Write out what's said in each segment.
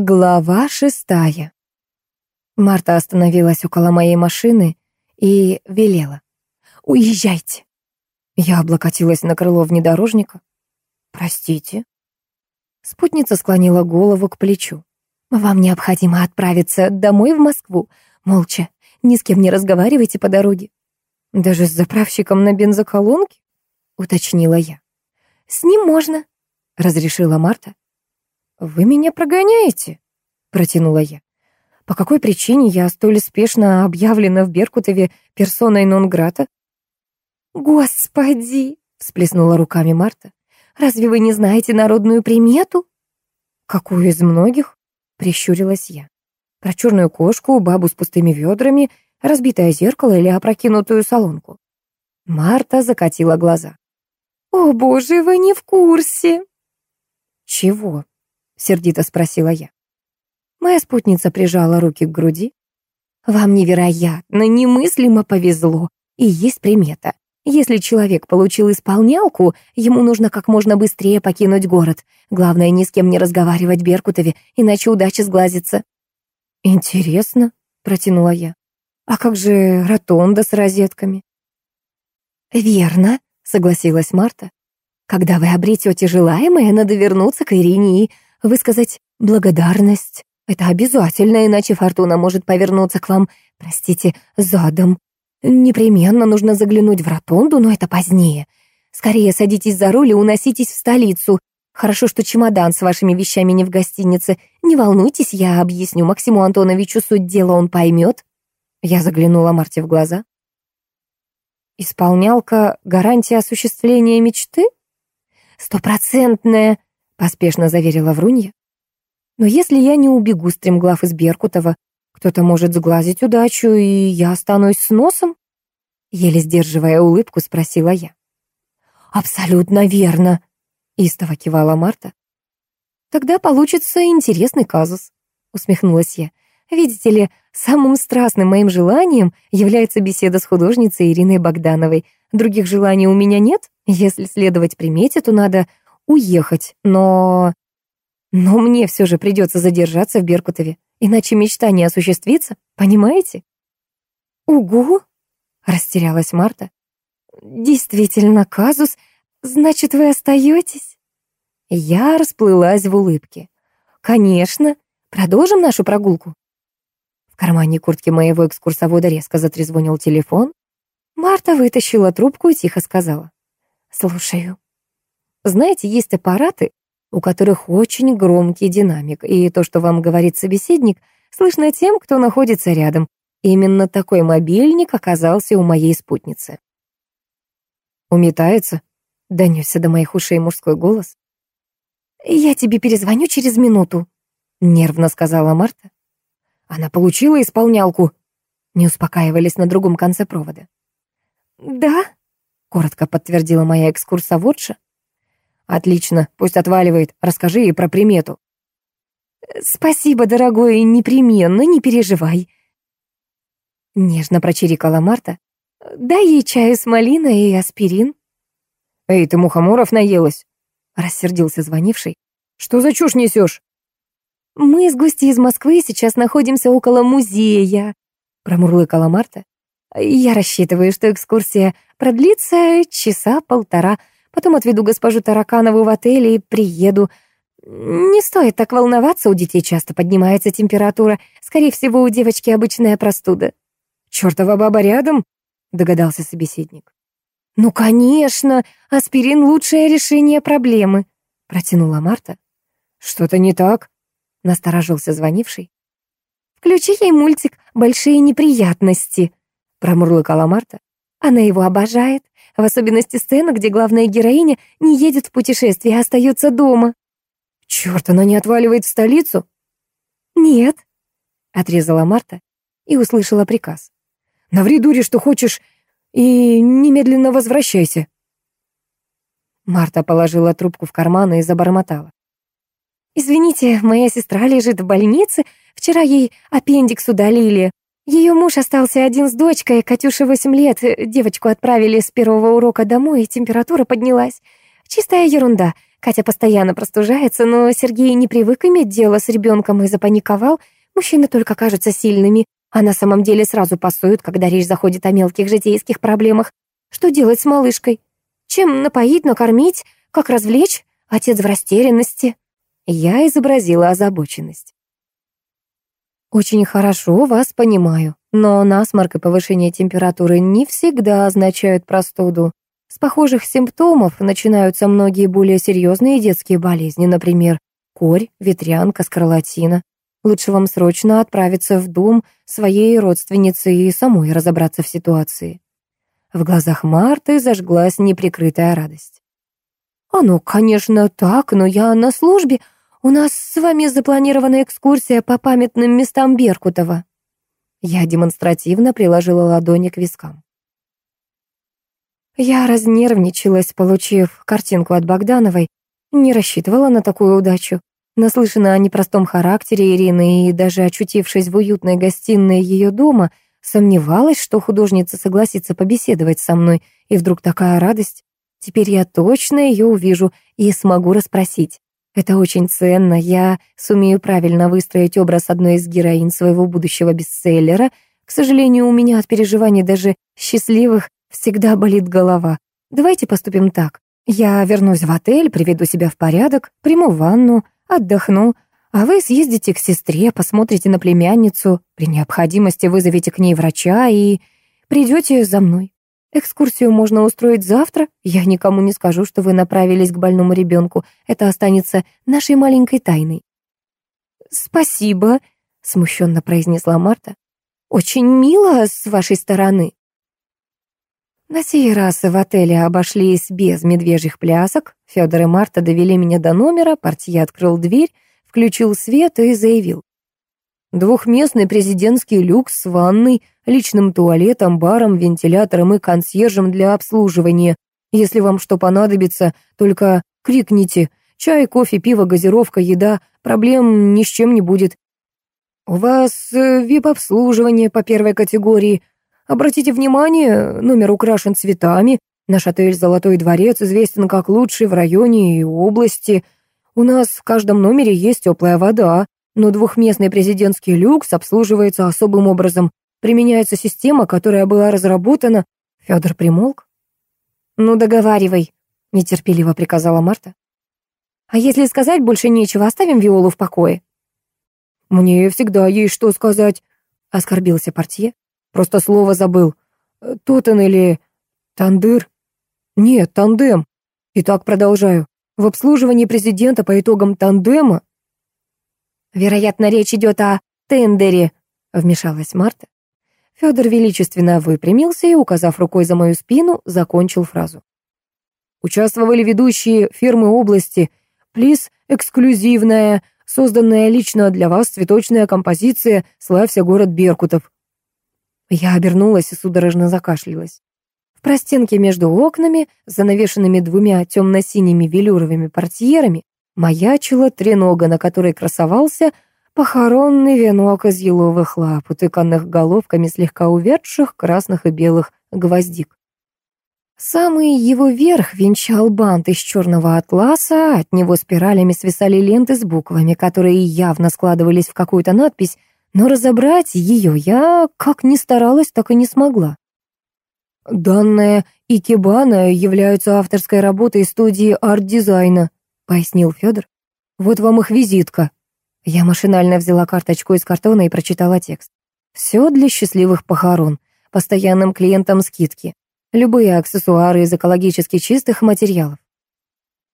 Глава шестая. Марта остановилась около моей машины и велела. «Уезжайте». Я облокотилась на крыло внедорожника. «Простите». Спутница склонила голову к плечу. «Вам необходимо отправиться домой в Москву. Молча, ни с кем не разговаривайте по дороге». «Даже с заправщиком на бензоколонке?» — уточнила я. «С ним можно», — разрешила Марта. «Вы меня прогоняете?» — протянула я. «По какой причине я столь спешно объявлена в Беркутове персоной нон-грата?» «Господи!» — всплеснула руками Марта. «Разве вы не знаете народную примету?» «Какую из многих?» — прищурилась я. «Про черную кошку, бабу с пустыми ведрами, разбитое зеркало или опрокинутую солонку?» Марта закатила глаза. «О, боже, вы не в курсе!» «Чего?» Сердито спросила я. Моя спутница прижала руки к груди. Вам невероятно, немыслимо повезло. И есть примета. Если человек получил исполнялку, ему нужно как можно быстрее покинуть город. Главное, ни с кем не разговаривать Беркутове, иначе удача сглазится. «Интересно», — протянула я. «А как же ротонда с розетками?» «Верно», — согласилась Марта. «Когда вы обретете желаемое, надо вернуться к Ирине и высказать благодарность. Это обязательно, иначе фортуна может повернуться к вам, простите, задом. Непременно нужно заглянуть в ротонду, но это позднее. Скорее садитесь за руль и уноситесь в столицу. Хорошо, что чемодан с вашими вещами не в гостинице. Не волнуйтесь, я объясню Максиму Антоновичу суть дела, он поймет. Я заглянула Марте в глаза. Исполнялка гарантия осуществления мечты? Стопроцентная, поспешно заверила Врунья. Но если я не убегу стремглав из Беркутова, кто-то может сглазить удачу, и я останусь с носом? Еле сдерживая улыбку, спросила я. «Абсолютно верно», — истово кивала Марта. «Тогда получится интересный казус», — усмехнулась я. «Видите ли, самым страстным моим желанием является беседа с художницей Ириной Богдановой. Других желаний у меня нет. Если следовать примете, то надо уехать, но... Но мне все же придется задержаться в Беркутове, иначе мечта не осуществится, понимаете? «Угу!» — растерялась Марта. «Действительно, казус, значит, вы остаетесь?» Я расплылась в улыбке. «Конечно, продолжим нашу прогулку?» В кармане куртки моего экскурсовода резко затрезвонил телефон. Марта вытащила трубку и тихо сказала. «Слушаю». Знаете, есть аппараты, у которых очень громкий динамик, и то, что вам говорит собеседник, слышно тем, кто находится рядом. Именно такой мобильник оказался у моей спутницы. «Уметается?» — донесся до моих ушей мужской голос. «Я тебе перезвоню через минуту», — нервно сказала Марта. Она получила исполнялку. Не успокаивались на другом конце провода. «Да», — коротко подтвердила моя экскурсоводша. «Отлично, пусть отваливает. Расскажи ей про примету». «Спасибо, дорогой, непременно, не переживай». Нежно прочирикала Марта. «Дай ей чаю с малиной и аспирин». «Эй, ты мухоморов наелась?» Рассердился звонивший. «Что за чушь несешь?» «Мы с гости из Москвы сейчас находимся около музея», промурлыкала Марта. «Я рассчитываю, что экскурсия продлится часа полтора. Потом отведу госпожу Тараканову в отель и приеду. Не стоит так волноваться, у детей часто поднимается температура. Скорее всего, у девочки обычная простуда. «Чёртова баба рядом?» — догадался собеседник. «Ну, конечно, аспирин — лучшее решение проблемы», — протянула Марта. «Что-то не так?» — насторожился звонивший. «Включи ей мультик «Большие неприятности», — промурлыкала Марта. «Она его обожает. В особенности сцена, где главная героиня не едет в путешествие, а остается дома. Черт, она не отваливает в столицу? Нет, отрезала Марта и услышала приказ. Наври дуре, что хочешь, и немедленно возвращайся. Марта положила трубку в карман и забормотала. «Извините, моя сестра лежит в больнице. Вчера ей аппендикс удалили. Ее муж остался один с дочкой, Катюше восемь лет. Девочку отправили с первого урока домой, и температура поднялась. Чистая ерунда. Катя постоянно простужается, но Сергей не привык иметь дело с ребенком и запаниковал. Мужчины только кажутся сильными, а на самом деле сразу пасуют, когда речь заходит о мелких житейских проблемах. Что делать с малышкой? Чем напоить, накормить? Как развлечь? Отец в растерянности. Я изобразила озабоченность. Очень хорошо вас понимаю, но насморк и повышение температуры не всегда означают простуду. С похожих симптомов начинаются многие более серьезные детские болезни, например, корь, ветрянка, скарлатина. Лучше вам срочно отправиться в дом своей родственницы и самой разобраться в ситуации. В глазах Марты зажглась неприкрытая радость. «Оно, конечно, так, но я на службе. У нас с вами запланирована экскурсия по памятным местам Беркутова». Я демонстративно приложила ладони к вискам. Я разнервничалась, получив картинку от Богдановой, не рассчитывала на такую удачу. Наслышана о непростом характере Ирины и даже очутившись в уютной гостиной ее дома, сомневалась, что художница согласится побеседовать со мной, и вдруг такая радость. Теперь я точно ее увижу и смогу расспросить. Это очень ценно, я сумею правильно выстроить образ одной из героинь своего будущего бестселлера. К сожалению, у меня от переживаний даже счастливых всегда болит голова. Давайте поступим так. Я вернусь в отель, приведу себя в порядок, приму ванну, отдохну, а вы съездите к сестре, посмотрите на племянницу, при необходимости вызовите к ней врача и придете за мной. Экскурсию можно устроить завтра. Я никому не скажу, что вы направились к больному ребенку. Это останется нашей маленькой тайной. Спасибо, смущенно произнесла Марта. Очень мило с вашей стороны. На сей раз в отеле обошлись без медвежьих плясок. Федор и Марта довели меня до номера, портье открыл дверь, включил свет и заявил. Двухместный президентский люкс с ванной, личным туалетом, баром, вентилятором и консьержем для обслуживания. Если вам что понадобится, только крикните. Чай, кофе, пиво, газировка, еда. Проблем ни с чем не будет. У вас э, вип-обслуживание по первой категории. Обратите внимание, номер украшен цветами. Наш отель «Золотой дворец» известен как лучший в районе и области. У нас в каждом номере есть теплая вода, но двухместный президентский люкс обслуживается особым образом. Применяется система, которая была разработана... Федор примолк. «Ну, договаривай», — нетерпеливо приказала Марта. «А если сказать больше нечего, оставим Виолу в покое». «Мне всегда есть что сказать», — оскорбился портье. «Просто слово забыл. Тотен или тандыр?» «Нет, тандем. Итак, продолжаю. В обслуживании президента по итогам тандема «Вероятно, речь идет о тендере», — вмешалась Марта. Федор величественно выпрямился и, указав рукой за мою спину, закончил фразу. Участвовали ведущие фирмы области, плиз эксклюзивная, созданная лично для вас цветочная композиция «Славься, город Беркутов». Я обернулась и судорожно закашлялась. В простенке между окнами, занавешенными двумя темно-синими велюровыми портьерами, маячила тренога, на которой красовался похоронный венок из еловых лап, утыканных головками слегка увядших красных и белых гвоздик. Самый его верх венчал бант из черного атласа, от него спиралями свисали ленты с буквами, которые явно складывались в какую-то надпись, но разобрать ее я, как ни старалась, так и не смогла. Данная икебана являются авторской работой студии арт-дизайна, пояснил Федор. «Вот вам их визитка». Я машинально взяла карточку из картона и прочитала текст. «Все для счастливых похорон, постоянным клиентам скидки, любые аксессуары из экологически чистых материалов».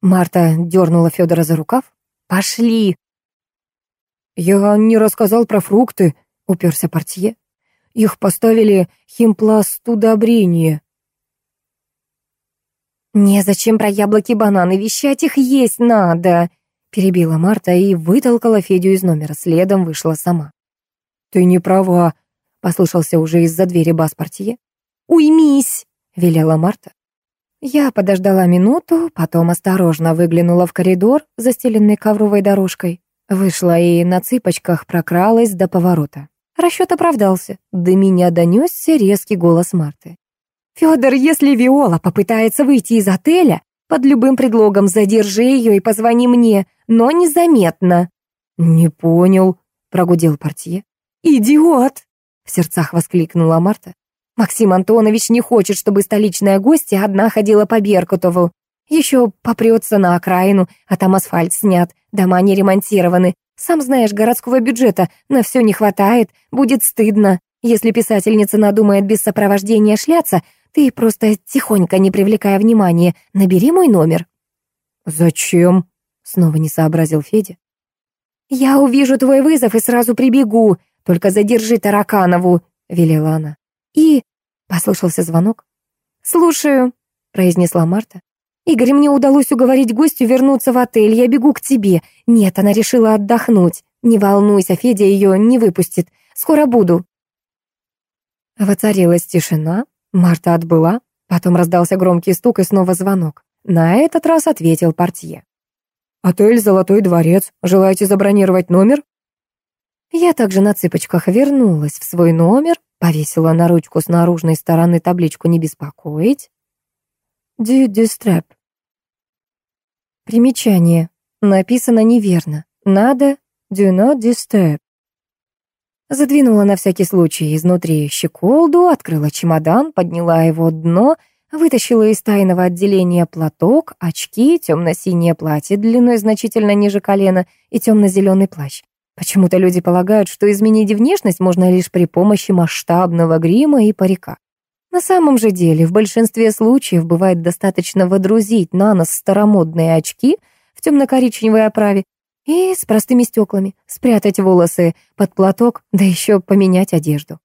Марта дернула Федора за рукав. «Пошли!» «Я не рассказал про фрукты», — уперся портье. «Их поставили химпласт удобрения». «Незачем про яблоки бананы вещать, их есть надо!» Перебила Марта и вытолкала Федю из номера, следом вышла сама. «Ты не права», — послышался уже из-за двери бас-портье. «Уймись!» — велела Марта. Я подождала минуту, потом осторожно выглянула в коридор, застеленный ковровой дорожкой. Вышла и на цыпочках прокралась до поворота. Расчет оправдался. До меня донесся резкий голос Марты. «Федор, если Виола попытается выйти из отеля, Под любым предлогом задержи ее и позвони мне, но незаметно». «Не понял», — прогудел портье. «Идиот!» — в сердцах воскликнула Марта. «Максим Антонович не хочет, чтобы столичная гостья одна ходила по Беркутову. Еще попрется на окраину, а там асфальт снят, дома не ремонтированы. Сам знаешь, городского бюджета на все не хватает, будет стыдно. Если писательница надумает без сопровождения шляться, ты просто тихонько, не привлекая внимания, набери мой номер». «Зачем?» — снова не сообразил Федя. «Я увижу твой вызов и сразу прибегу. Только задержи Тараканову», — велела она. «И...» — послышался звонок. «Слушаю», — произнесла Марта. «Игорь, мне удалось уговорить гостю вернуться в отель. Я бегу к тебе. Нет, она решила отдохнуть. Не волнуйся, Федя ее не выпустит. Скоро буду». Воцарилась тишина, Марта отбыла, потом раздался громкий стук и снова звонок. На этот раз ответил портье. «Отель «Золотой дворец». Желаете забронировать номер?» Я также на цыпочках вернулась в свой номер, повесила на ручку с наружной стороны табличку «Не беспокоить». «Du disturb». Примечание. Написано неверно. Надо «Do not disturb». Задвинула на всякий случай изнутри щеколду, открыла чемодан, подняла его дно, вытащила из тайного отделения платок, очки, темно-синее платье длиной значительно ниже колена и темно-зеленый плащ. Почему-то люди полагают, что изменить внешность можно лишь при помощи масштабного грима и парика. На самом же деле, в большинстве случаев бывает достаточно водрузить на нос старомодные очки в темно-коричневой оправе и с простыми стеклами, спрятать волосы под платок, да еще поменять одежду.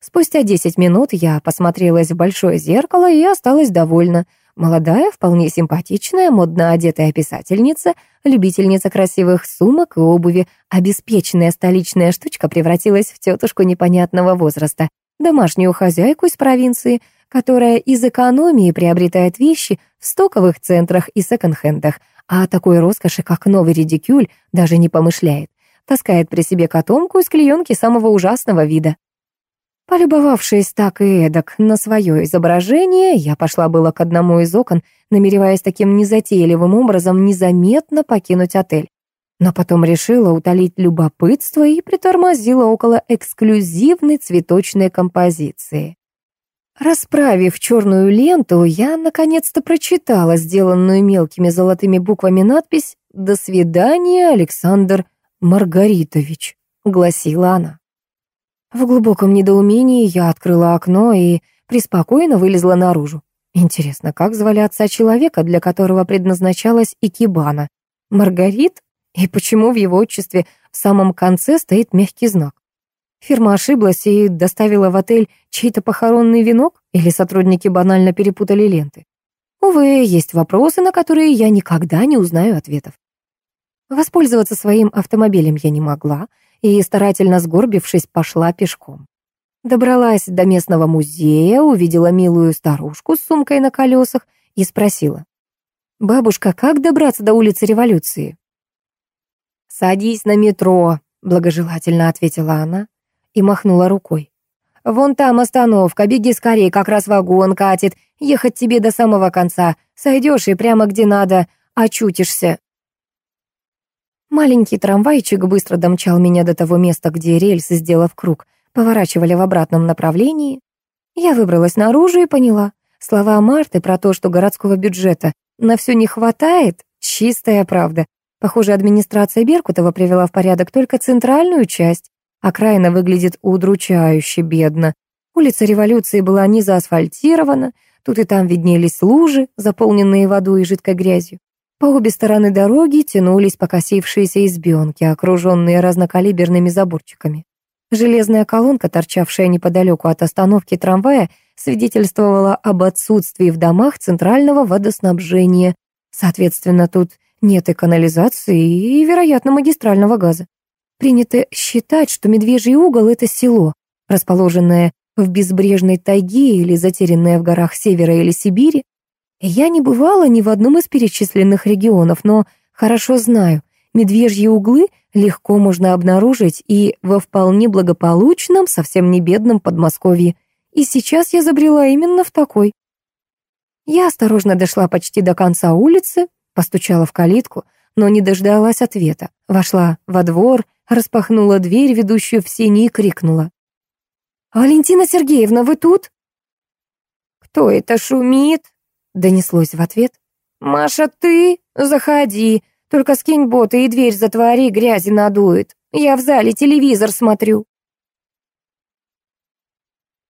Спустя 10 минут я посмотрелась в большое зеркало и осталась довольна. Молодая, вполне симпатичная, модно одетая писательница, любительница красивых сумок и обуви, обеспеченная столичная штучка превратилась в тетушку непонятного возраста, домашнюю хозяйку из провинции, которая из экономии приобретает вещи в стоковых центрах и секонд-хендах, а о такой роскоши, как новый редикюль, даже не помышляет. Таскает при себе котомку из клеенки самого ужасного вида. Полюбовавшись так и эдак на свое изображение, я пошла было к одному из окон, намереваясь таким незатейливым образом незаметно покинуть отель. Но потом решила утолить любопытство и притормозила около эксклюзивной цветочной композиции. Расправив черную ленту, я наконец-то прочитала сделанную мелкими золотыми буквами надпись «До свидания, Александр Маргаритович», — гласила она. В глубоком недоумении я открыла окно и преспокойно вылезла наружу. Интересно, как звали отца человека, для которого предназначалась икебана? Маргарит? И почему в его отчестве в самом конце стоит мягкий знак? Фирма ошиблась и доставила в отель чей-то похоронный венок? Или сотрудники банально перепутали ленты? Увы, есть вопросы, на которые я никогда не узнаю ответов. Воспользоваться своим автомобилем я не могла и, старательно сгорбившись, пошла пешком. Добралась до местного музея, увидела милую старушку с сумкой на колесах и спросила. «Бабушка, как добраться до улицы Революции?» «Садись на метро», — благожелательно ответила она и махнула рукой. «Вон там остановка, беги скорее, как раз вагон катит. Ехать тебе до самого конца. Сойдешь и прямо где надо очутишься». Маленький трамвайчик быстро домчал меня до того места, где рельсы, сделав круг, поворачивали в обратном направлении. Я выбралась наружу и поняла. Слова Марты про то, что городского бюджета на все не хватает, чистая правда. Похоже, администрация Беркутова привела в порядок только центральную часть. Окраина выглядит удручающе бедно. Улица Революции была не заасфальтирована, тут и там виднелись лужи, заполненные водой и жидкой грязью. По обе стороны дороги тянулись покосившиеся избенки, окруженные разнокалиберными заборчиками. Железная колонка, торчавшая неподалеку от остановки трамвая, свидетельствовала об отсутствии в домах центрального водоснабжения. Соответственно, тут нет и канализации, и, вероятно, магистрального газа. Принято считать, что Медвежий угол — это село, расположенное в безбрежной тайге или затерянное в горах севера или Сибири. Я не бывала ни в одном из перечисленных регионов, но хорошо знаю, медвежьи углы легко можно обнаружить и во вполне благополучном, совсем не бедном Подмосковье. И сейчас я забрела именно в такой. Я осторожно дошла почти до конца улицы, постучала в калитку, но не дождалась ответа. Вошла во двор, распахнула дверь, ведущую в сени, и крикнула. «Валентина Сергеевна, вы тут?» «Кто это шумит?» — донеслось в ответ. «Маша, ты? Заходи. Только скинь боты и дверь затвори, грязи надует. Я в зале телевизор смотрю».